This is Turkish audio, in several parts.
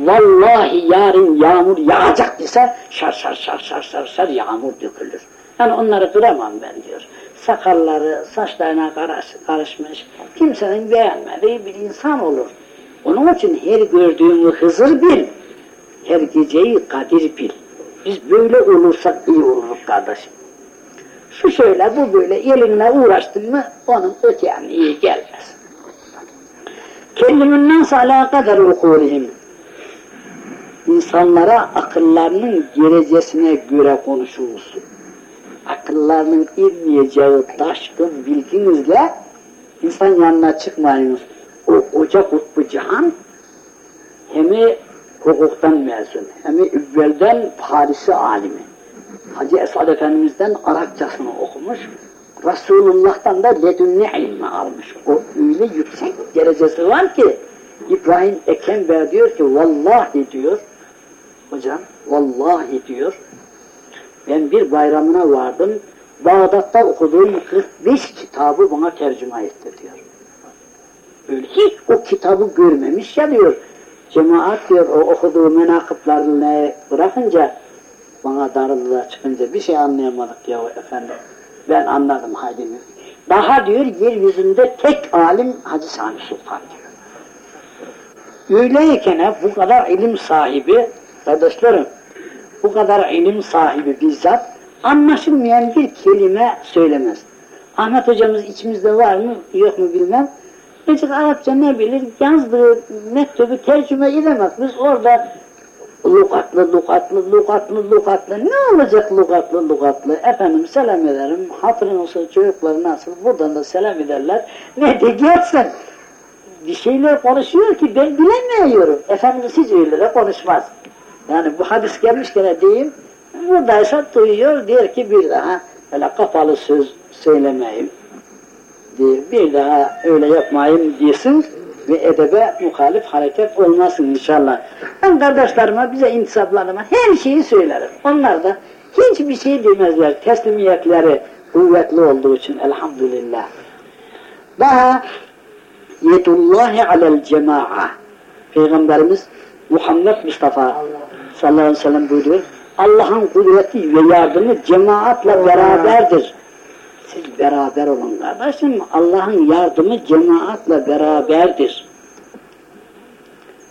vallahi yarın yağmur yağacak dese şar şar şar şar şar şar yağmur dökülür. Yani onları kıramam ben diyor. Sakalları, saçlarına karış, karışmış, kimsenin beğenmediği bir insan olur. Onun için her gördüğümü Hızır bil, her geceyi Kadir bil. Biz böyle olursak iyi oluruz kardeşim. Şu şöyle, bu böyle elinle uğraştın mı onun öte iyi gelmez. Kendimin nasıl alakadar ukulihim. İnsanlara akıllarının derecesine göre konuşulsun. Akıllarının inmeyeceği taşkın bilginizle insan yanına çıkmayınız. O koca kutbu cihan hem hukuktan mezun, hem evvelden Paris'i alimi. Hacı Esad Efendimiz'den Arapçasını okumuş, Resulullah'tan da ledünni ilmi almış. O öyle yüksek derecesi var ki, İbrahim Ekember diyor ki, vallahi diyor, hocam, vallahi diyor, ben bir bayramına vardım, Bağdat'ta okuduğum 45 kitabı bana tercüme etti diyor. Öyle hiç o kitabı görmemiş ya diyor. Cemaat diyor o okuduğu menakıplarını bırakınca bana darıldılar çıkınca bir şey anlayamadık ya efendim. Ben anladım haydi. Daha diyor yeryüzünde tek alim Hacı Sami Sultan diyor. Öyleyken bu kadar ilim sahibi kardeşlerim bu kadar ilim sahibi bizzat anlaşılmayan bir kelime söylemez. Ahmet hocamız içimizde var mı yok mu bilmem. Necik Arapça ne bilir yazdığı mektubu tercüme edemez. Biz orada lukatlı, lukatlı, lukatlı, lukatlı. Ne olacak lukatlı, lukatlı? Efendim selam ederim. Hatırın olsun çocuklar nasıl? Buradan da selam ederler. Ne de gelsin. Bir şeyler konuşuyor ki ben bilemiyorum. Efendimiz hiç öyle konuşmaz. Yani bu hadis gelmişken diyeyim. Buradaysa duyuyor. Diyor ki bir daha öyle kapalı söz söylemeyeyim. Diyor, bir daha öyle yapmayayım diyorsun ve edebe muhalif hareket olmasın inşallah. Ben kardeşlerime, bize intisaplarıma her şeyi söylerim. Onlar da hiçbir şey demezler. Teslimiyetleri kuvvetli olduğu için elhamdülillah. Daha yedullahi alel cema'a Peygamberimiz Muhammed Mustafa sallallahu aleyhi ve sellem buyuruyor. Allah'ın kudreti ve yardımı cemaatle beraberdir. Siz beraber olun kardeşim. Allah'ın yardımı cemaatle beraberdir.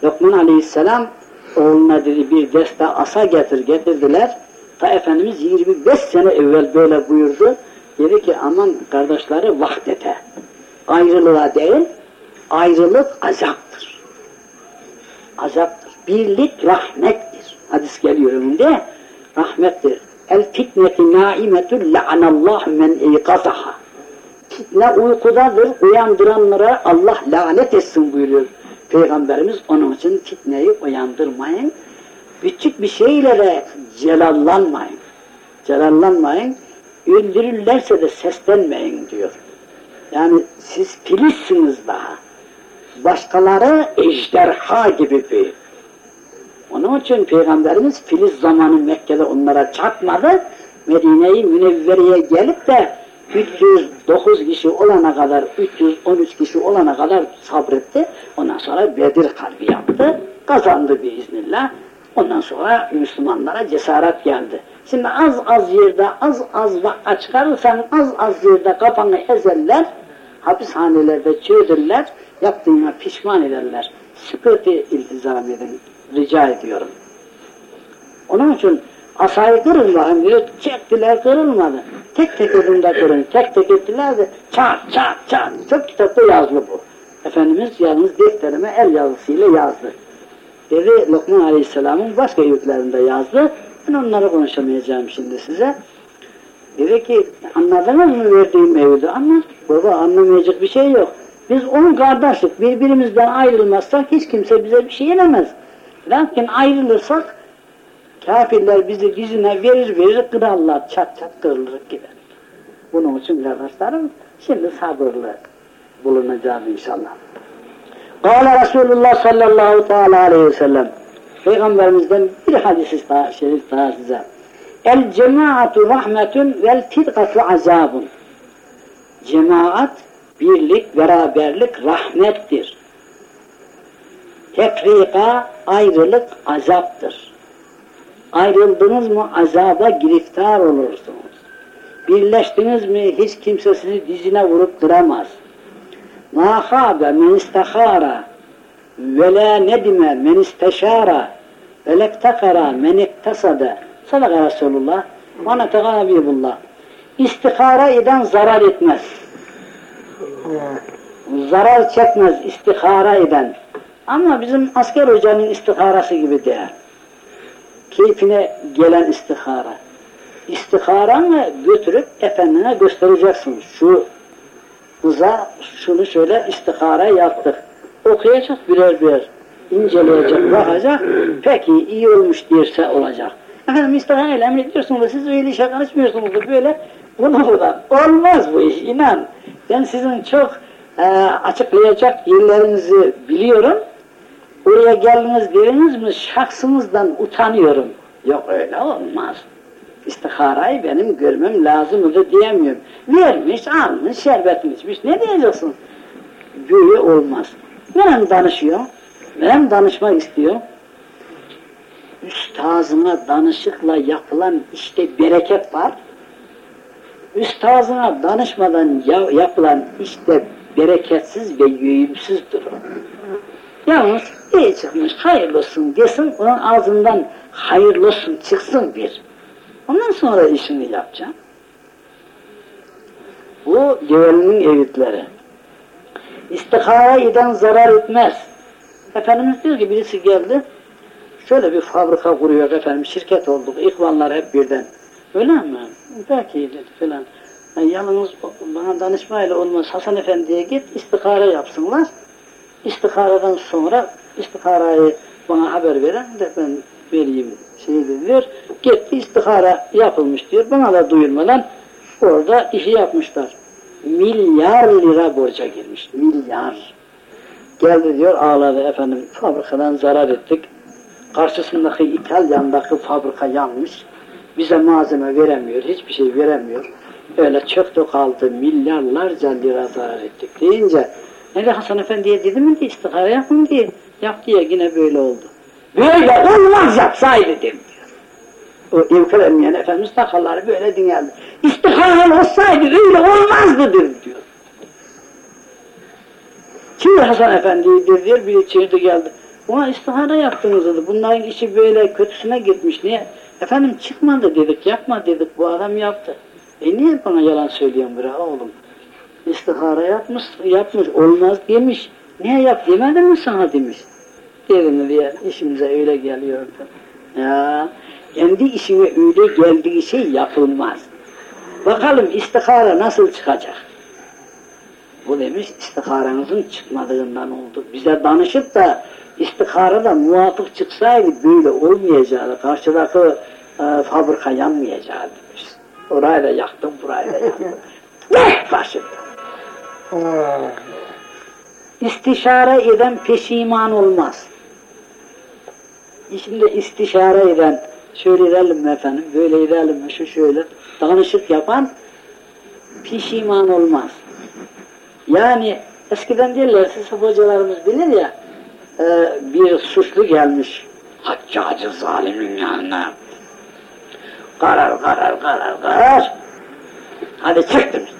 Lokman aleyhisselam oğluna dedi bir deste asa getir getirdiler. Ta Efendimiz 25 sene evvel böyle buyurdu. Dedi ki aman kardeşleri vahdete. Ayrılığa değil, ayrılık azaptır. Azaptır. Birlik rahmettir. Hadis geliyor önünde. Rahmettir. El fitneti naimetü la'anallahu men eykazaha. Fitne uykudadır, uyandıranlara Allah lanet etsin buyuruyor. Peygamberimiz onun için fitneyi uyandırmayın. Küçük bir şeyle de celallanmayın. Celallanmayın. Öldürürlerse de seslenmeyin diyor. Yani siz filizsiniz daha. Başkaları ejderha gibi bir onun için Peygamberimiz Filiz zamanı Mekke'de onlara çatmadı. Medine-i Münevvere'ye gelip de 309 kişi olana kadar, 313 kişi olana kadar sabretti. Ondan sonra Bedir kalbi yaptı. Kazandı biiznillah. Ondan sonra Müslümanlara cesaret geldi. Şimdi az az yerde, az az vakka çıkarırsan az az yerde kafanı ezerler, hapishanelerde çöğdürler, yaptığına pişman ederler. Sıkıntı iltizam edin rica ediyorum. Onun için asayı kırın bakın diyor, çektiler kırılmadı. Tek tek adımda kırın, tek tek ettiler de çat çat çat. Çok kitapta yazılı bu. Efendimiz yalnız defterime el yazısıyla yazdı. Dedi Lokman Aleyhisselam'ın başka yüklerinde yazdı. Ben onları konuşamayacağım şimdi size. Dedi ki anladınız mı verdiğim mevzu? Anlat. Baba anlamayacak bir şey yok. Biz on kardeşlik birbirimizden ayrılmazsak hiç kimse bize bir şey yenemez. Lakin ayrılırsak kafirler bizi yüzüne verir verir kırarlar, çat çat kırılır gider. Bunun için kardeşlerim şimdi sabırlı bulunacağız inşallah. Kâle Resulullah sallallahu teala aleyhi ve sellem Peygamberimizden bir hadis daha, şerif daha size. El cemaatu rahmetun vel fidgatu azabun. Cemaat, birlik, beraberlik rahmettir. Tefrika, ayrılık azaptır. Ayrıldınız mı azaba giriftar olursunuz. Birleştiniz mi hiç kimse sizi dizine vurup duramaz. Ma khâbe men istehâra ve la nedime men isteşâra ve lektekara men iktasade. Sadaka Resulullah. Ve netega Habibullah. İstihara eden zarar etmez. Zarar çekmez istihara eden. Ama bizim asker hocanın istiharası gibi değil. Keyfine gelen istihara. İstiharanı götürüp efendine göstereceksin. Şu kıza şunu şöyle istihara yaptık. Okuyacak birer birer. inceleyecek, bakacak. Peki iyi olmuş derse olacak. Efendim istihara ile emrediyorsunuz siz öyle işe karışmıyorsunuz da böyle bunu buradan. Olmaz bu iş inan. Ben sizin çok e, açıklayacak yerlerinizi biliyorum. Oraya geldiniz dediniz mi şahsınızdan utanıyorum. Yok öyle olmaz. İstiharayı benim görmem lazımdı diyemiyorum. Vermiş, almış, şerbetini içmiş. Ne diyeceksin? Böyle olmaz. Benim danışıyor. Benim danışmak istiyor. Üstazına danışıkla yapılan işte bereket var. Üstazına danışmadan ya, yapılan işte bereketsiz ve yüğümsüzdür o. Yalnız iyi çıkmış, hayırlı olsun desin, onun ağzından hayırlı olsun çıksın bir. Ondan sonra işini yapacağım. Bu develinin öğütleri. İstihara eden zarar etmez. Efendimiz diyor ki birisi geldi, şöyle bir fabrika kuruyor efendim, şirket olduk, ihvanlar hep birden. Öyle mi? Belki dedi filan. Yani yalnız bana danışmayla olmaz, Hasan Efendi'ye git, istihara yapsınlar. İstiharadan sonra istiharayı bana haber veren de ben vereyim şey diyor. Gitti istihara yapılmış diyor. Bana da duyurmadan orada işi yapmışlar. Milyar lira borca girmiş. Milyar. Geldi diyor ağladı efendim fabrikadan zarar ettik. Karşısındaki İtalyan'daki fabrika yanmış. Bize malzeme veremiyor. Hiçbir şey veremiyor. Öyle çöktü kaldı milyarlarca lira zarar ettik deyince ne de Hasan Efendi'ye dedi mi diye istihara yapın diye. Yaptı ya yine böyle oldu. Böyle olmaz yapsaydı dedim. O evkelenmeyen Efendimiz sakalları böyle dinlerdi. İstihara olsaydı öyle olmazdı diyor. Şimdi Hasan Efendi'yi diyor, bir içeride geldi. Ona istihara yaptınız dedi. Bunların işi böyle kötüsüne gitmiş. Niye? Efendim çıkmadı dedik, yapma dedik. Bu adam yaptı. E niye bana yalan söylüyorsun bre oğlum? İstihara yapmış, yapmış, olmaz demiş. Niye yap demedim mi sana demiş. Dedim diye işimize öyle geliyordu. Ya kendi işine öyle geldiği şey yapılmaz. Bakalım istihara nasıl çıkacak? Bu demiş istiharanızın çıkmadığından oldu. Bize danışıp da istihara da muvafık çıksaydı böyle olmayacaktı. Karşıdaki e, fabrika yanmayacaktı demiş. Orayı da yaktım, burayı da yaktım. Ne başında? İstişare eden peşiman olmaz. İçinde istişare eden, şöyle edelim mi efendim, böyle edelim mi, şu şöyle, danışık yapan pişiman olmaz. Yani eskiden derler, siz hocalarımız bilir ya, e, bir suçlu gelmiş, haccacı zalimin yanına. Karar, karar, karar, karar. Hadi çık.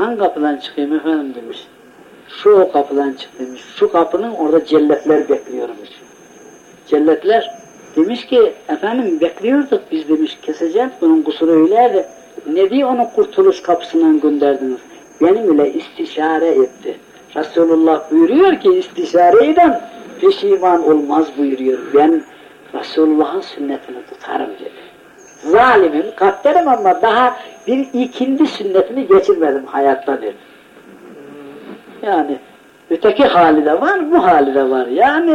Hangi kapıdan çıkayım efendim demiş. Şu o kapıdan çık demiş. Şu kapının orada celletler bekliyormuş. Celletler demiş ki efendim bekliyorduk biz demiş keseceğiz bunun kusuru öyleydi. Ne diye onu kurtuluş kapısından gönderdiniz? Benim ile istişare etti. Resulullah buyuruyor ki istişare eden peşiman olmaz buyuruyor. Ben Resulullah'ın sünnetini tutarım dedi. Zalimim, katlerim ama daha bir ikindi sünnetini geçirmedim hayatta dedi. Yani öteki hali de var, bu hali de var. Yani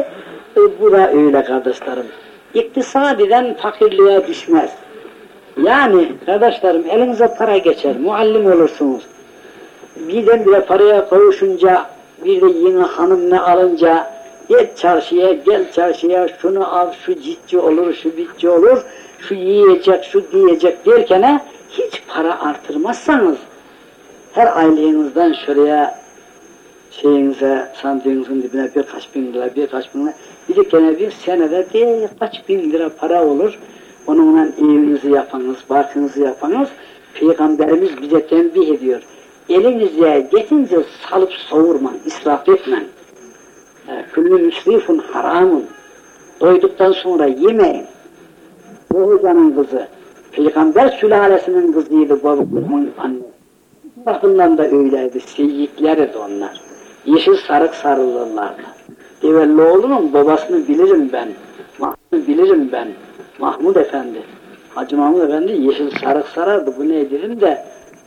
e, bu da öyle kardeşlerim. İktisadiden fakirliğe düşmez. Yani kardeşlerim elinize para geçer, muallim olursunuz. Birdenbire paraya kavuşunca, bir de yeni hanım ne alınca, gel çarşıya, gel çarşıya, şunu al, şu ciddi olur, şu bitçi olur, şu yiyecek, şu diyecek derken hiç para artırmazsanız, her aylığınızdan şuraya şeyinize, sandığınızın dibine birkaç bin lira, birkaç bin lira, bir de gene bir senede birkaç bin lira para olur. Onunla evinizi yapanız, barkınızı yapanız, Peygamberimiz bize tembih ediyor. Elinize getince salıp savurman, israf etmen. Küllü müsrifun haramun. Doyduktan sonra yemeyin. Bu hocanın kızı, Peygamber sülalesinin kızıydı babamın anne. Bakımdan da öyleydi, seyyidlerdi onlar. Yeşil sarık sarılırlardı. Develloğlu'nun babasını bilirim ben, Mahmud'u bilirim ben, Mahmud Efendi. Hacı Mahmud Efendi yeşil sarık sarardı, bu ne dedim de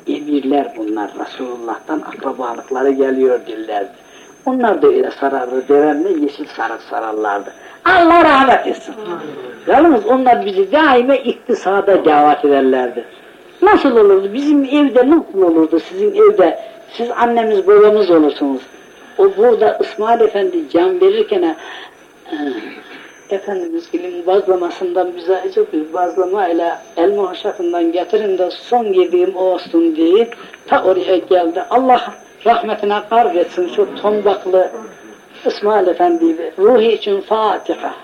emirler bunlar, Resulullah'tan akrabalıkları geliyor dillerdi. Onlar da öyle sarardı, devemle yeşil sarık sararlardı. Allah rahmet etsin. Yalnız onlar bizi daima iktisada davet ederlerdi. Nasıl olurdu? Bizim evde nasıl olurdu? Sizin evde, siz annemiz babamız olursunuz. O burada İsmail Efendi can verirken e, Efendimiz ilim bazlamasından bize çok bir bazlama ile elma hoşafından getirin de son yediğim o olsun diye ta oraya geldi. Allah rahmetine karg etsin şu tombaklı İsmail Efendi ruhi için Fatiha.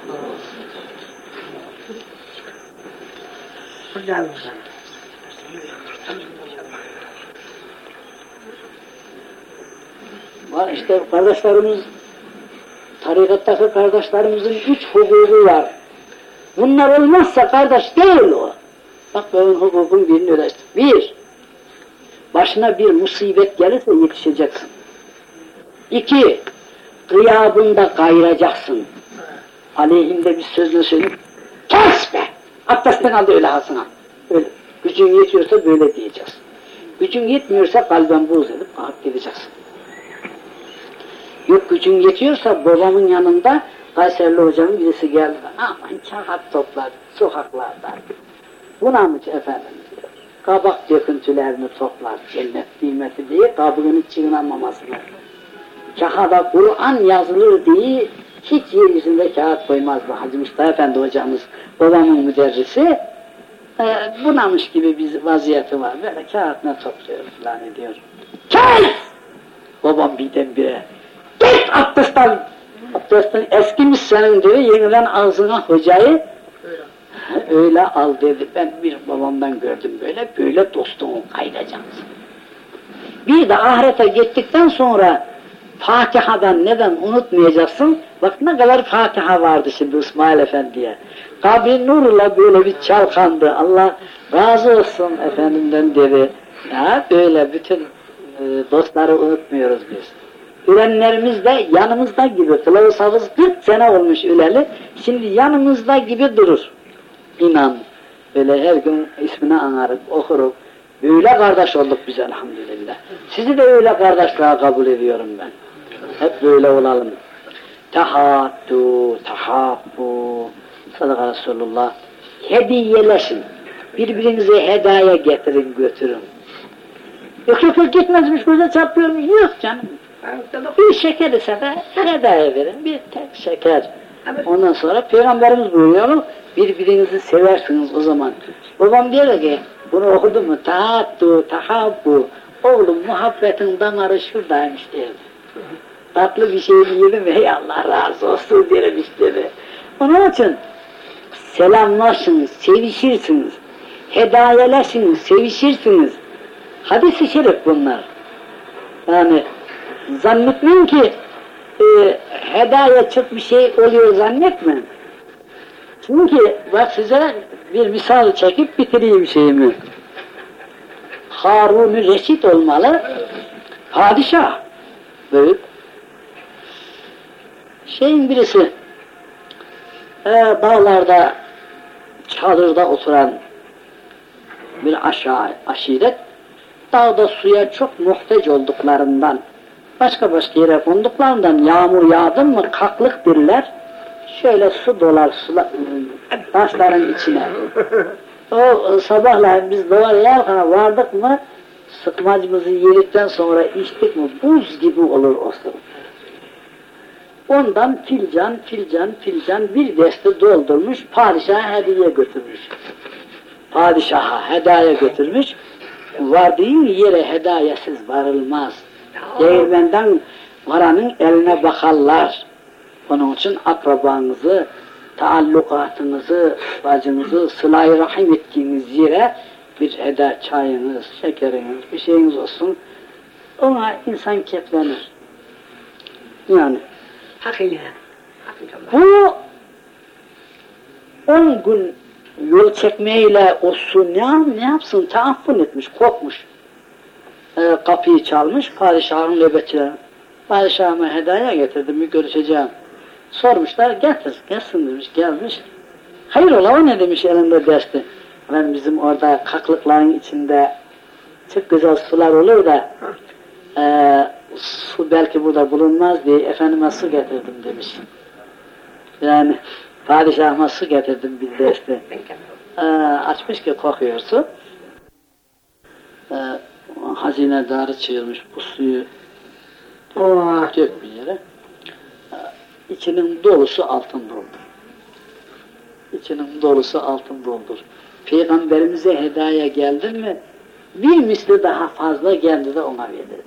Var işte kardeşlerimiz, tarikattaki kardeşlerimizin üç hukuku var. Bunlar olmazsa kardeş değil o. Bak benim hukukun birini ödeştim. Bir, başına bir musibet gelirse yetişeceksin. İki, gıyabında kayıracaksın. Aleyhinde bir sözle söyleyip, kes be! Abdestten aldı öyle hasına. Öyle. Gücün yetiyorsa böyle diyeceksin. Gücün yetmiyorsa kalben buğz edip kalkıp gideceksin. Yok gücün yetiyorsa babamın yanında Kayserli hocamın birisi geldi. Aman kağıt toplar sokaklarda. Buna mı efendim. Kabak döküntülerini toplar cennet kıymeti diye kabuğunu çiğnenmamasını. Kağıda Kur'an yazılır diye hiç yeryüzünde kağıt koymazdı Hacı Mustafa Efendi hocamız, babamın müderrisi. E, bunamış gibi bir vaziyeti var. Böyle kağıt ne topluyor falan ediyor. Kes! Babam birdenbire Git abdestten. Abdestten eskimiş senin diyor. Yeniden ağzına hocayı öyle al dedi. Ben bir babamdan gördüm böyle. Böyle dostumu kaydacaksın. Bir de ahirete gittikten sonra Fatiha'dan neden unutmayacaksın? Bak ne kadar Fatiha vardı şimdi İsmail Efendi'ye. Kabri nurla böyle bir çalkandı. Allah razı olsun efendimden dedi. Ya böyle bütün e, dostları unutmuyoruz biz. Ölenlerimiz de yanımızda gibi. Kılavuz Hafız 40 sene olmuş öleli. Şimdi yanımızda gibi durur. İnan. Böyle her gün ismini anarıp okurup. Öyle kardeş olduk biz elhamdülillah. Sizi de öyle kardeşliğe kabul ediyorum ben. Hep böyle olalım. Tahattu, tahabbu. Sadaka Resulullah. Hediyeleşin. Birbirinize hediye getirin götürün. Yok yok yok gitmezmiş göze çarpıyorum. Yok canım. Bir şeker ise de hediye verin. Bir tek şeker. Ondan sonra Peygamberimiz buyuruyor birbirinizi seversiniz o zaman. Babam diyor ki bunu okudu mu? Tahattu, tahabbu. Oğlum muhabbetin damarı şuradaymış diyor. Tatlı bir şey yedim ey Allah razı olsun derim işte. Onun için selamlaşın, sevişirsiniz. Hedayeleşin, sevişirsiniz. Hadis-i şerif bunlar. Yani zannetmeyin ki e, hedaya çok bir şey oluyor zannetmeyin. Çünkü bak size bir misal çekip bitireyim şeyimi. Harun-ı Reşit olmalı, padişah, büyük. Şeyin birisi, e, dağlarda, çadırda oturan bir aşağı aşiret, dağda suya çok muhtaç olduklarından, başka başka yere konduklarından yağmur yağdı mı kaklıktırlar, şöyle su dolar sular, taşların içine. O sabahleyin biz doğar yarkana vardık mı, sıkmacımızı yedikten sonra içtik mi buz gibi olur o su. Ondan filcan, filcan, filcan bir deste doldurmuş, padişaha hediye götürmüş. Padişaha hediye götürmüş, vardığı yere hedayesiz varılmaz. Değirmenden varanın eline bakarlar. Onun için akrabanızı, taallukatınızı, bacınızı sıla rahim ettiğiniz yere bir eda çayınız, şekeriniz, bir şeyiniz olsun. Ona insan keflenir. Yani Hakikaten. Bu on gün yol çekmeyle o su ne, yapsın? Taaffun etmiş, korkmuş. Ee, kapıyı çalmış, padişahın nöbetçileri. Padişahıma hediye getirdim, bir görüşeceğim. Sormuşlar, getir, gelsin demiş, gelmiş. Hayır ola o ne demiş elinde desti. Ben bizim orada kaklıkların içinde çok güzel sular olur da eee, su belki burada bulunmaz diye efendime su getirdim demiş. Yani padişahıma su getirdim bir desti. Ee, açmış ki kokuyor su. Ee, hazinedarı çığırmış bu suyu Oh. dök bir yere. İçinin dolusu altın doldur. İçinin dolusu altın doldur. Peygamberimize hediye geldi mi bir misli daha fazla geldi de ona verildi.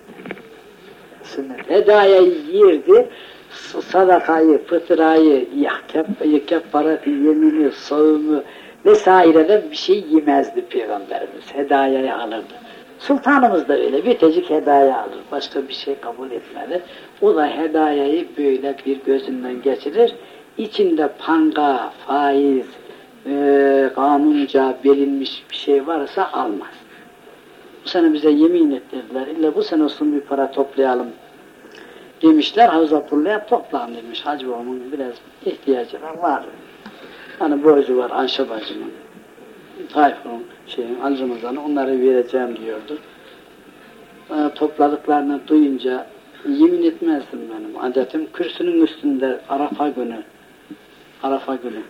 Sünnet. Hediyeyi yerdi, s- sadakayı, fıtrayı, kefaratı, yemini, savımı vesaireden bir şey yemezdi Peygamberimiz. Hediyeyi alırdı. Sultanımız da öyle bir tecik hediye alır. Başka bir şey kabul etmedi. O da hediyeyi böyle bir gözünden geçirir. İçinde panga, faiz, e, kanunca verilmiş bir şey varsa almaz. Bu sene bize yemin ettirdiler. İlla bu sene olsun bir para toplayalım demişler. Havzatullah'a toplam demiş. Hacı babamın biraz ihtiyacı var. Hani borcu var Ayşe bacımın. Tayfun'un, şeyin, Ali Ramazan'ı onları vereceğim diyordu. Ee, topladıklarını duyunca yemin etmezdim benim adetim. Kürsünün üstünde Arafa günü. Arafa günü.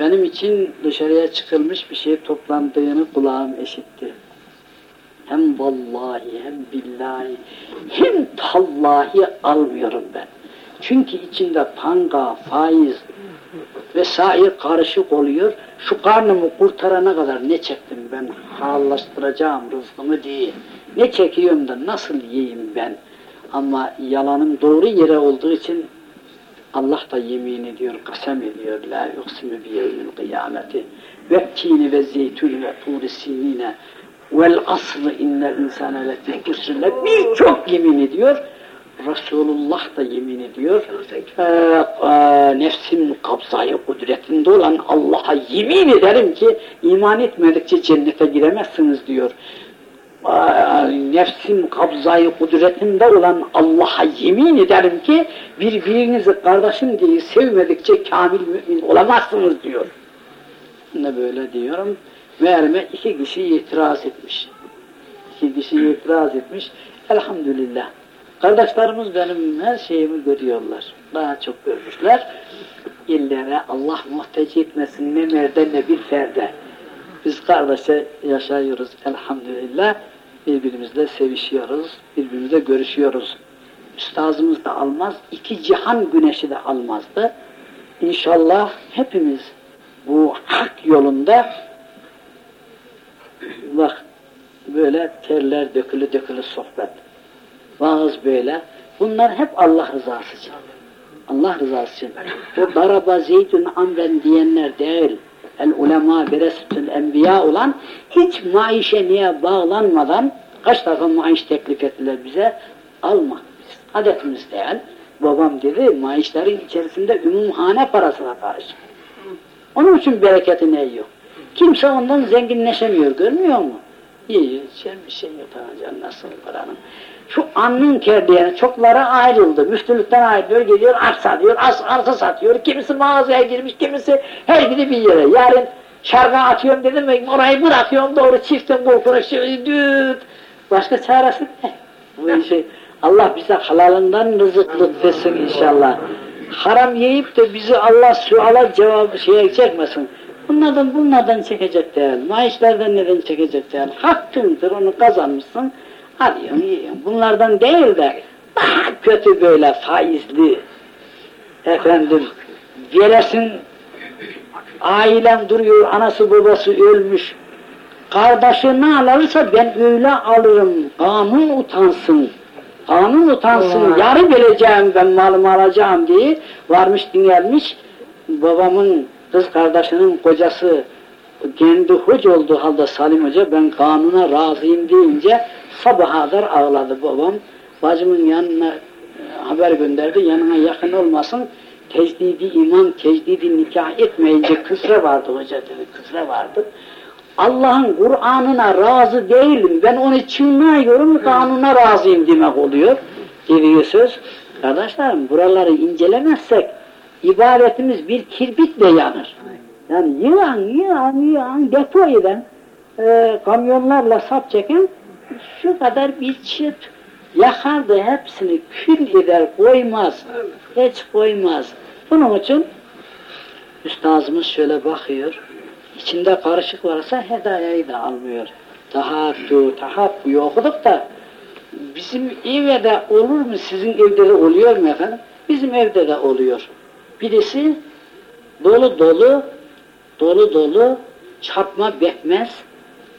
Benim için dışarıya çıkılmış bir şey toplandığını kulağım eşitti. Hem vallahi hem billahi hem tallahi almıyorum ben. Çünkü içinde panga, faiz vesaire karışık oluyor. Şu karnımı kurtarana kadar ne çektim ben hallaştıracağım rızkımı diye. Ne çekiyorum da nasıl yiyeyim ben. Ama yalanım doğru yere olduğu için Allah da yemin ediyor, kasem ediyor. La yuksimu bi yevmil kıyameti. Ve tini ve zeytun ve turi sinine. Vel aslı innel insane husrine. Birçok yemin ediyor. Resulullah da yemin ediyor. E, nefsim kabzayı kudretinde olan Allah'a yemin ederim ki iman etmedikçe cennete giremezsiniz diyor. Ee, nefsim kabzayı kudretinde olan Allah'a yemin ederim ki birbirinizi kardeşim diye sevmedikçe kamil mümin olamazsınız diyor. Ne böyle diyorum. Meğerime iki kişi itiraz etmiş. İki kişi itiraz etmiş. Elhamdülillah. Kardeşlerimiz benim her şeyimi görüyorlar. Daha çok görmüşler. İllere Allah muhtaç etmesin ne merde ne bir ferde. Biz kardeşe yaşıyoruz elhamdülillah. Birbirimizle sevişiyoruz, birbirimizle görüşüyoruz. Üstazımız da almaz, iki cihan güneşi de almazdı. İnşallah hepimiz bu hak yolunda bak böyle terler dökülü dökülü sohbet. Vaaz böyle. Bunlar hep Allah rızası için. Allah rızası için. O daraba zeydün amren diyenler değil. El ulema beresütül enbiya olan hiç maişe niye bağlanmadan kaç defa maiş teklif ettiler bize almak. Biz adetimiz değil. Babam dedi maişlerin içerisinde ümumhane parasına karşı. Onun için bereketi ne yok. Kimse ondan zenginleşemiyor görmüyor mu? İyi, şey bir şey yok hocam nasıl paranın. Şu anın terdiğine çoklara ayrıldı. Müftülükten ayrılıyor, geliyor arsa diyor, as, arsa satıyor. Kimisi mağazaya girmiş, kimisi her biri bir yere. Yarın şarga atıyorum dedim mi orayı bırakıyorum doğru çiftin korkuna düt. Başka çaresi ne? Bu işi Allah bize halalından rızık lütfetsin inşallah. Haram yiyip de bizi Allah suala cevabı şeye çekmesin. Bunlardan bunlardan çekecek değil. Maaşlardan neden çekecek değil. Hakkındır onu kazanmışsın. Alıyorsun yiyorsun. Bunlardan değil de daha kötü böyle faizli efendim veresin ailem duruyor anası babası ölmüş kardeşi ne alırsa ben öyle alırım kanun utansın Kanun utansın, Allah. yarı vereceğim ben malımı alacağım diye varmış dinlenmiş. Babamın kız kardeşinin kocası kendi hoca olduğu halde Salim Hoca ben kanuna razıyım deyince sabaha kadar ağladı babam. Bacımın yanına e, haber gönderdi yanına yakın olmasın tecdidi iman, tecdidi nikah etmeyince küfre vardı hoca dedi, küfre vardı. Allah'ın Kur'an'ına razı değilim, ben onu çiğniyorum, kanuna razıyım demek oluyor. Dediği söz. Kardeşlerim buraları incelemezsek ibadetimiz bir kirpitle yanır. Yani yığan, yığan, yığan depo eden, e, kamyonlarla sap çeken şu kadar bir çıt yakar da hepsini kül eder, koymaz. Hiç koymaz. Bunun için üstazımız şöyle bakıyor, içinde karışık varsa hedayayı da almıyor. Tahattu, tahabbu okuduk da bizim evde olur mu, sizin evde de oluyor mu efendim? Bizim evde de oluyor. Birisi dolu dolu, dolu dolu, çarpma bekmez,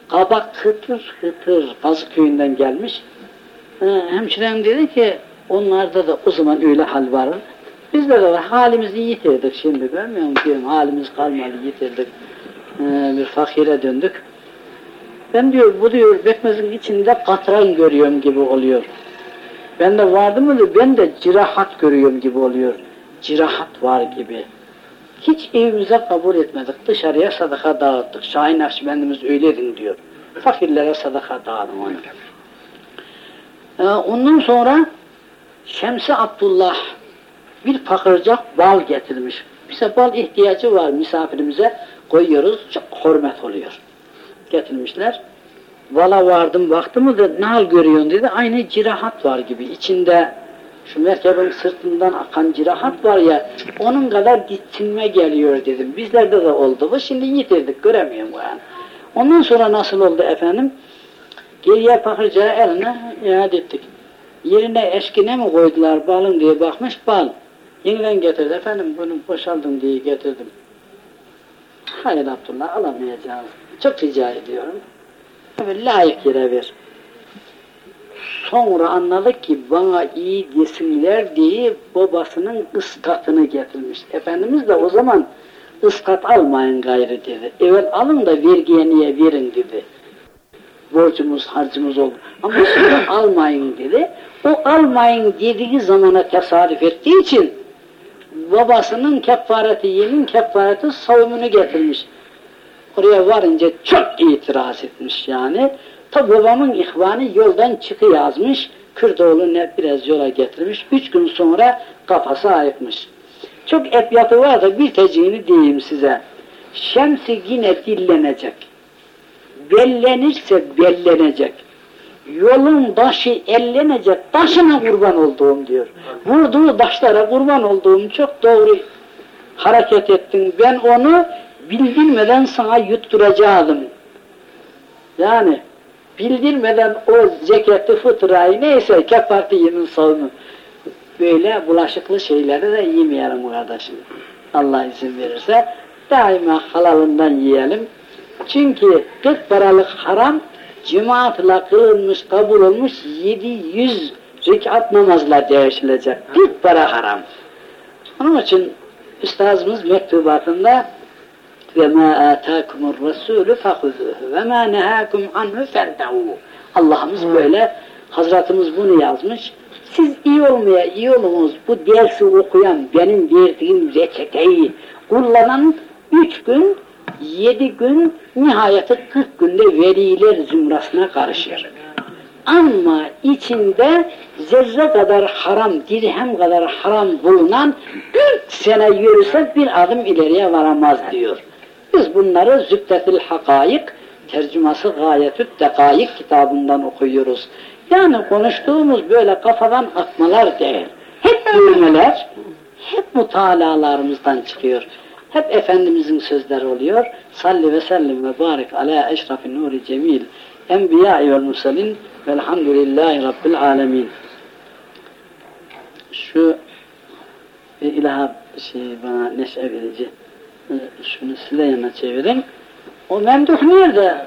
kabak hıtır hıtır Kazıköy'ünden gelmiş. Ee, hemşirem dedi ki, onlarda da o zaman öyle hal var. Bizde de var, halimizi yitirdik şimdi, görmüyor musun? Diyorum, halimiz kalmadı, yitirdik. Ee, bir fakire döndük. Ben diyor, bu diyor, bekmezin içinde katran görüyorum gibi oluyor. Ben de vardı mı ben de cirahat görüyorum gibi oluyor. Cirahat var gibi. Hiç evimize kabul etmedik. Dışarıya sadaka dağıttık. Şahin Akşibendimiz öyledin diyor. Fakirlere sadaka dağıtın onu. Ee, ondan sonra Şemsi Abdullah bir fakırcak bal getirmiş. Bize bal ihtiyacı var misafirimize koyuyoruz. Çok hürmet oluyor. Getirmişler. Vala vardım baktım da ne hal görüyorsun dedi. Aynı cirahat var gibi. İçinde şu merkebin sırtından akan cirahat var ya onun kadar gitsinme geliyor dedim. Bizlerde de oldu bu. Şimdi yitirdik göremiyorum yani. Ondan sonra nasıl oldu efendim? Geriye bakıcağı eline iade ettik. Yerine eşkine mi koydular balın diye bakmış bal. Yeniden getirdi efendim bunu boşaldım diye getirdim. Hayır Abdullah alamayacağız. Çok rica ediyorum. Tabii layık yere ver. Sonra anladık ki bana iyi desinler diye babasının ıskatını getirmiş. Efendimiz de o zaman ıskat almayın gayrı dedi. Evet alın da vergiye niye verin dedi. Borcumuz, harcımız oldu. Ama almayın dedi. O almayın dediği zamana tesadüf ettiği için babasının kefareti, yemin kefareti savumunu getirmiş. Oraya varınca çok itiraz etmiş yani. Ta babamın ihvanı yoldan çıkı yazmış. Kırdoğlu ne biraz yola getirmiş. Üç gün sonra kafası ayıkmış. Çok ebyatı var da bir teciğini diyeyim size. Şemsi yine dillenecek. Bellenirse bellenecek. Yolun taşı ellenecek, taşına kurban olduğum diyor. Vurduğu taşlara kurban olduğum çok doğru hareket ettin. Ben onu bildirmeden sana yutturacaktım. Yani bildirmeden o zekatı fıtrayı neyse kefareti yemin savunu. Böyle bulaşıklı şeyleri de yemeyelim kardeşim. Allah izin verirse daima halalından yiyelim. Çünkü 40 paralık haram cemaatla kılınmış, kabul olmuş 700 rekat namazla değişilecek. 40 para haram. Onun için üstazımız mektubatında ve ma atakumur rasulü fahuzuhu ve ma nehakum anhu fentehu. Allah'ımız böyle, Hazretimiz bunu yazmış. Siz iyi olmaya iyi olunuz. Bu dersi okuyan, benim verdiğim reçeteyi kullanan üç gün, yedi gün, nihayeti kırk günde veliler zümrasına karışır. Ama içinde zerre kadar haram, dirhem kadar haram bulunan 40 sene yürüse bir adım ileriye varamaz diyor. Biz bunları Zübdetül Hakayık, tercüması Gayetü't Dekayık kitabından okuyoruz. Yani konuştuğumuz böyle kafadan akmalar değil. Hep görmeler, hep mutalalarımızdan çıkıyor. Hep Efendimizin sözleri oluyor. Salli ve sellim ve barik ala eşrafi nuri cemil. Enbiya vel murselin velhamdülillahi rabbil alemin. Şu ilaha şey bana neşe verici. Şunu size yana çevirin. O memduh nerede?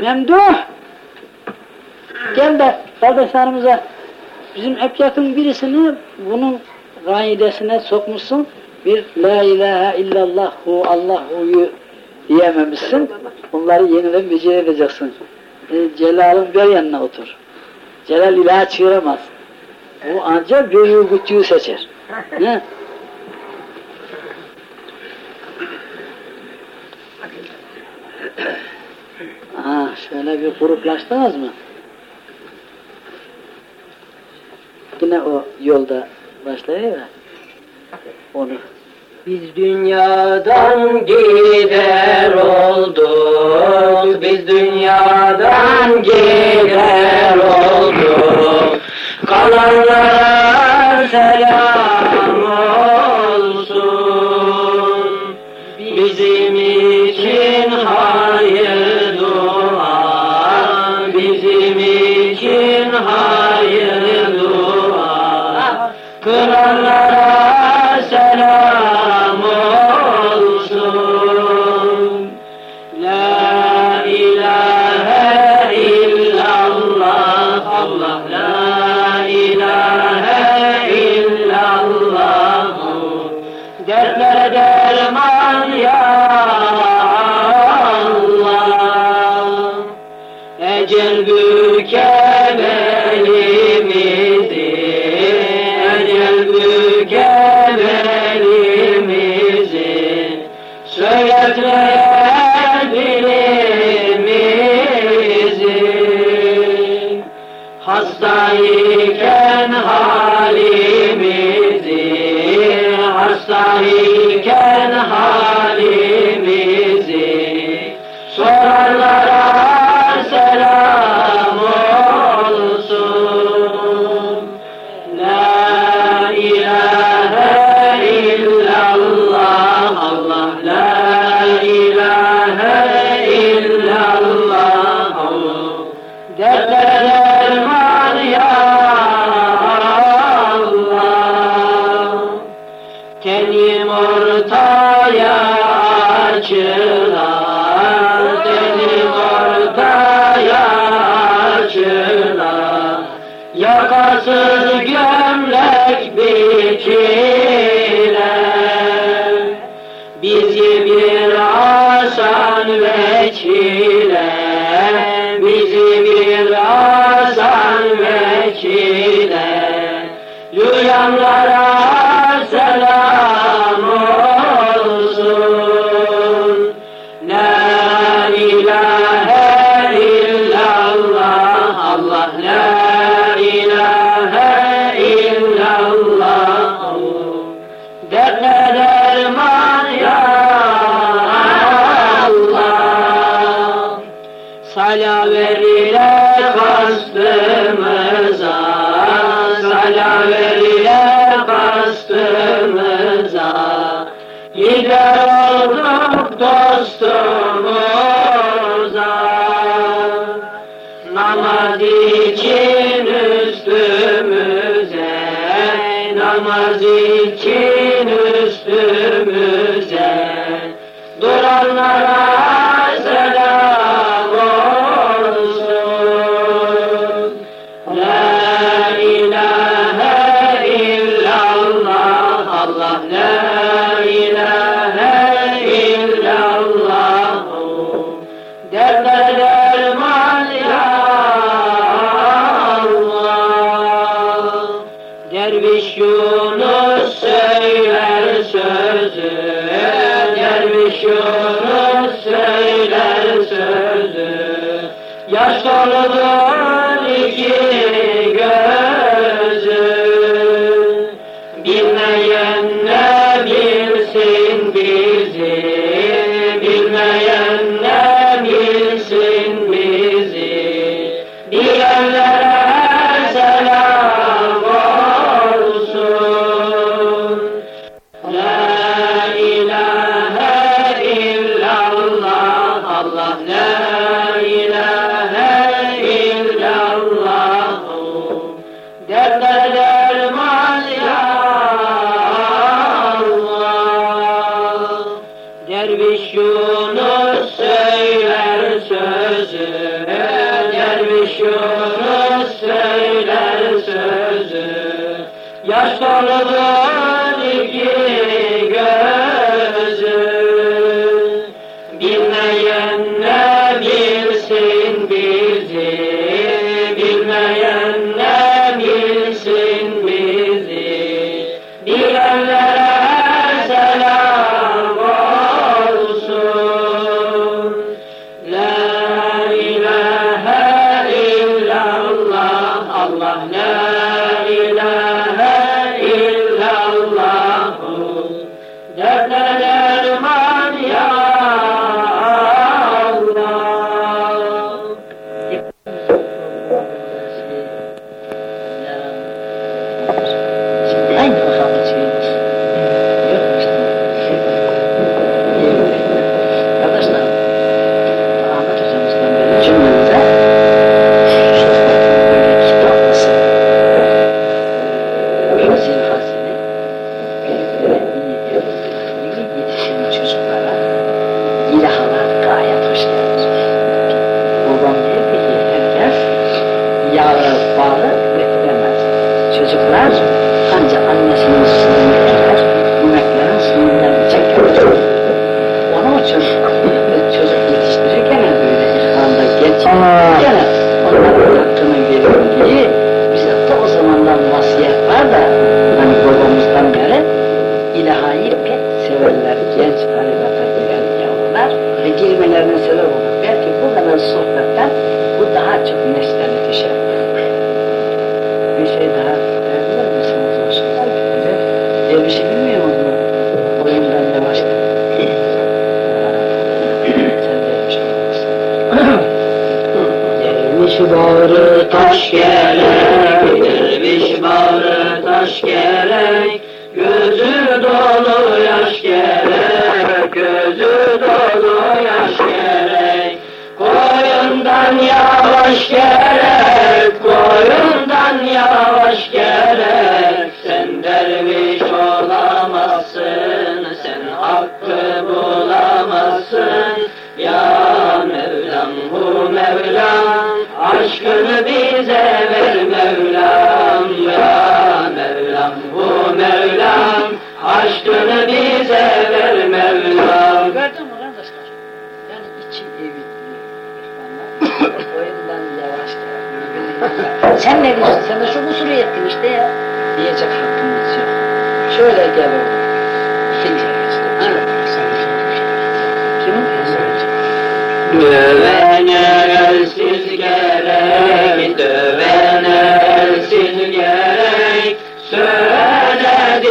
Memduh! Gel de kardeşlerimize Bizim hep yakın birisini bunun gaidesine sokmuşsun. Bir la ilahe illallah hu Allahu'yu diyememişsin. Bunları yeniden becereceksin. E, Celal'ın bir yanına otur. Celal ilahe çığıramaz. O ancak büyüğü küçüğü seçer. Ne? Şöyle bir gruplaştınız mı? Yine o yolda başlayıyor ya. Onu. Biz dünyadan gider olduk, biz dünyadan gider olduk. Kalanlara selam Dilimizi Hastayken halimizi Hastayken halimizi Salaver ile kastımıza Salaver ile kastımıza Gider olduk dostumuza Mevlam hu Mevlam, aşkını bize ver Mevlam. Gördün mü kardeşler? Yani içi evi Oyundan yavaş gel. Sen ne diyorsun? Sen de şu kusuru ettin işte ya. Diyecek hakkımız yok. Şöyle gel oğlum. İkinciye geçti. Kimin? Dövene elsiz gerek, dövene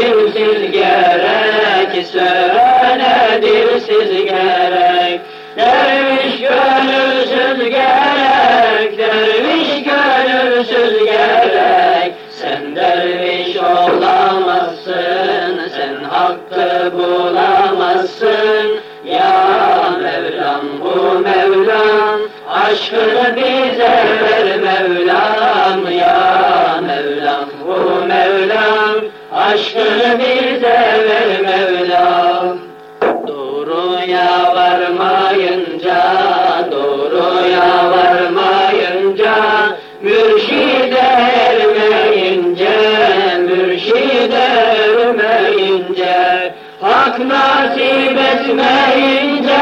dilsiz gerek, sövene dilsiz gerek. Derviş gönülsüz gerek, derviş gönülsüz gerek. Sen derviş olamazsın, sen hakkı bulamazsın. Ya Mevlam bu Mevlam, aşkını bize ver Mevlam. Ya aşkını bize ver Mevlam. Doğruya varmayınca, doğruya varmayınca, mürşide ermeyince, mürşide ermeyince, hak nasip etmeyince,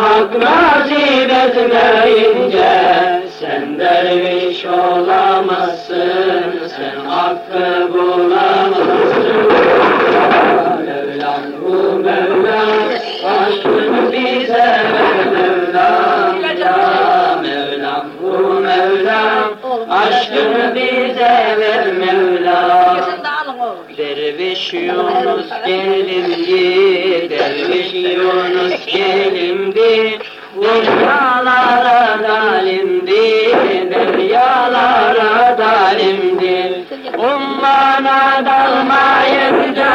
hak nasip etmeyince, sen derviş olamazsın, sen hakkı bulamazsın. Aşkını bize ver Mevlam. Derviş Yunus gelimdi, derviş Yunus dalmayınca,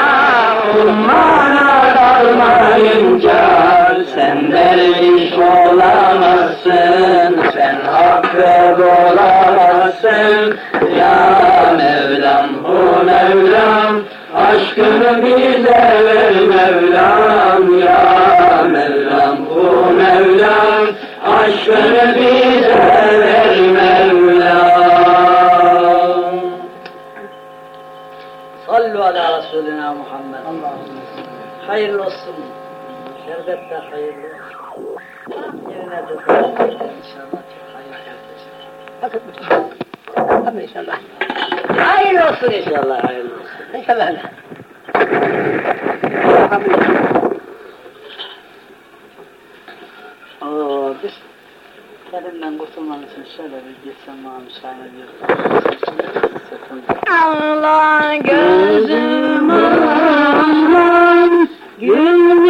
ummana dalmayınca, sen derviş olamazsın, sen hakkı bulamazsın. Ya Mevlam, hu Mevlam, aşkını bize ver Mevlam. Ya Mevlam, hu Mevlam, aşkını Resulüne Muhammed. Allah'ım hayırlı olsun. Şerbet de hayırlı olsun. Yerine de inşallah hayırlı olsun. Tabii inşallah. Hayırlı olsun inşallah. Hayırlı olsun. İnşallah. Alhamdülillah. Oo, dertlerinden kurtulmanızın sebebi gitsen bana müsaade ediyorsun. Allah gözüm aman, gülüm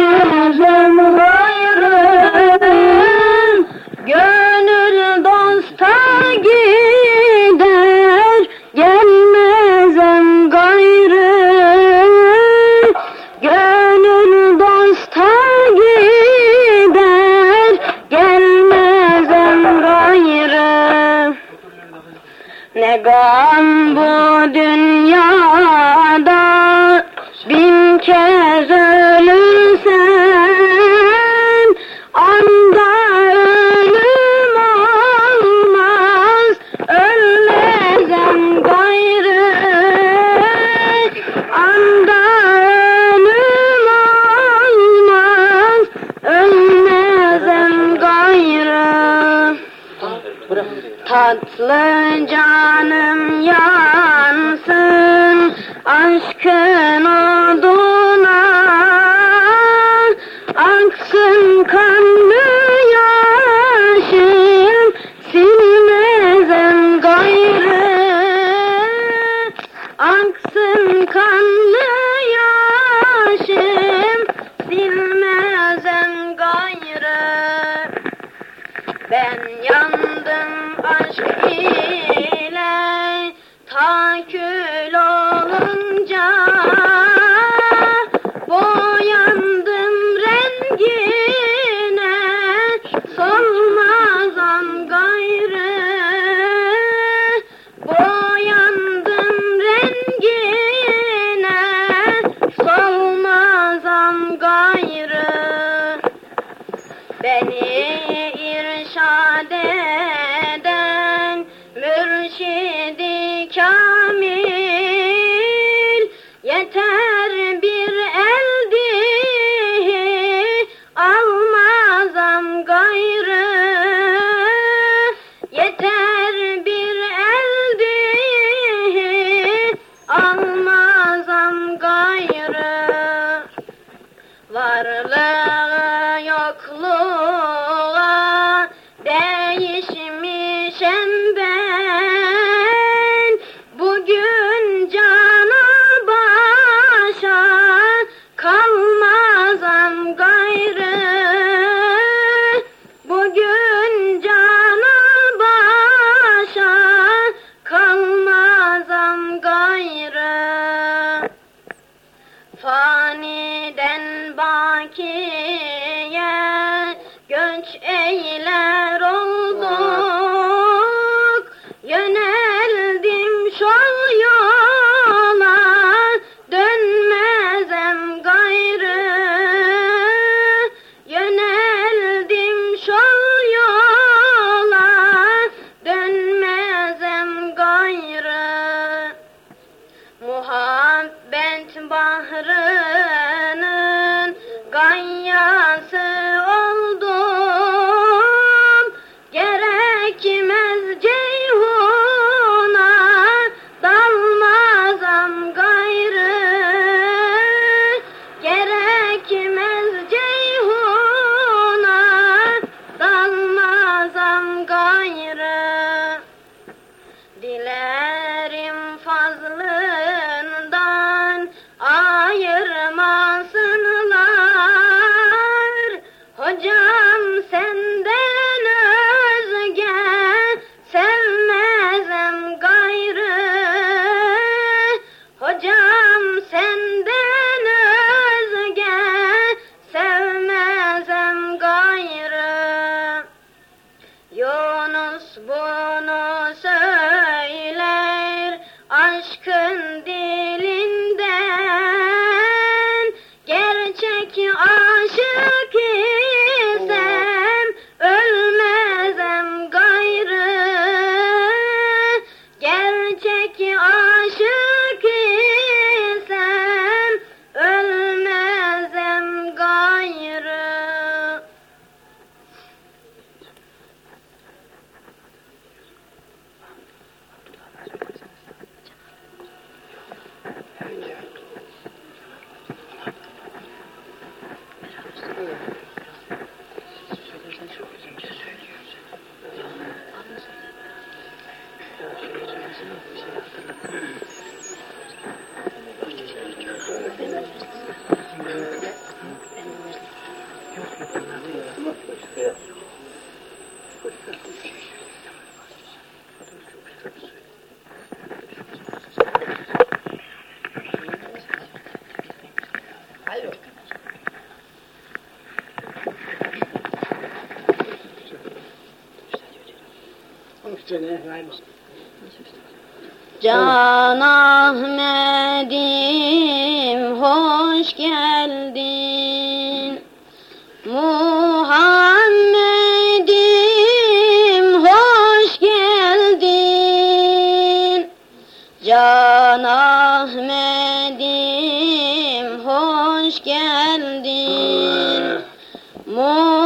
Marjorie. Can Ahmet'im hoş geldin. Muhammed'im hoş geldin. Can Ahmet'im hoş geldin. Muhammed'im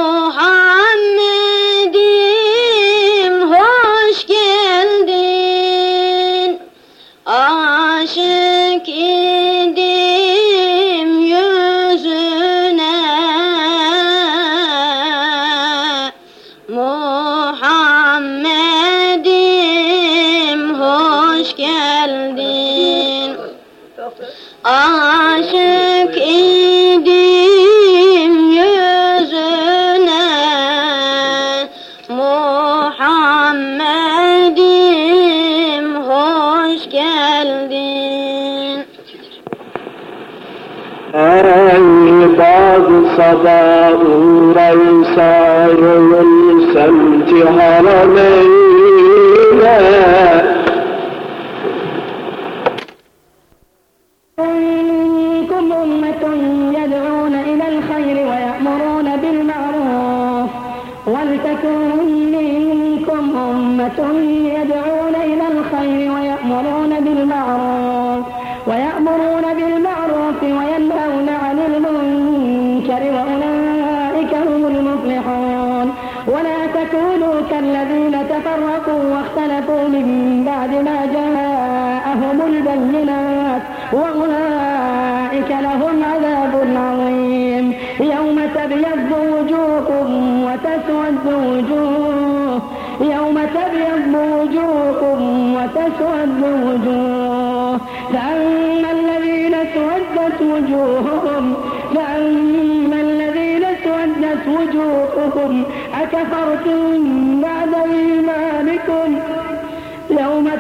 sabah uğraysa yolun جاءهم البينات وأولئك لهم عذاب عظيم. يوم تبيض وجوه وتسود وجوه. يوم تبيض وجوه وتسود وجوه. فأما الذين اسودت وجوههم فأما الذين اسودت وجوههم أكفرتم بعد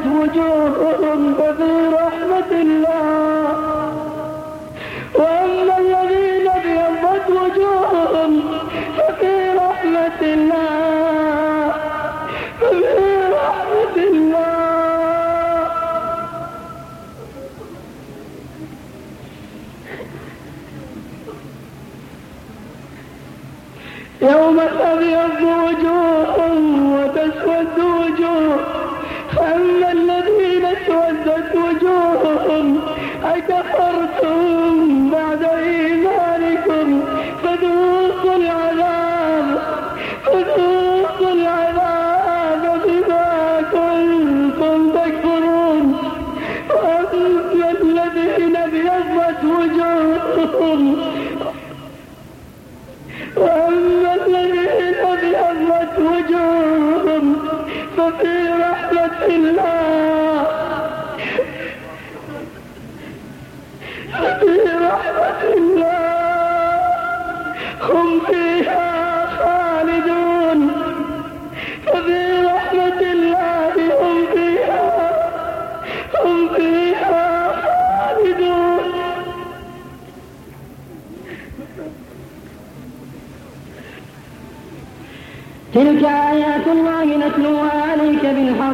ابيضت وجوههم ففي رحمة الله. وأما الذين ابيضت وجوههم ففي رحمة الله. ففي رحمة الله. يوم تبيض وجوه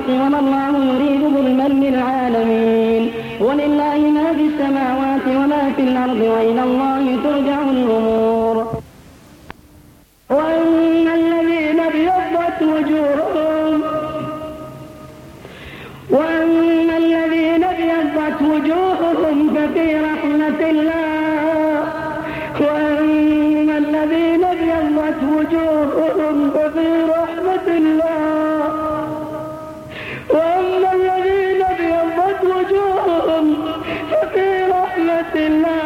بالحق وما الله يريد ظلما للعالمين. ولله ما في السماوات وما في الأرض وإلى الله ترجع الأمور. Allah.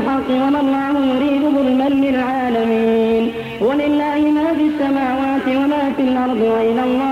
بالحق وما الله يريد ظلما للعالمين. ولله ما في السماوات وما في الأرض وإلى الله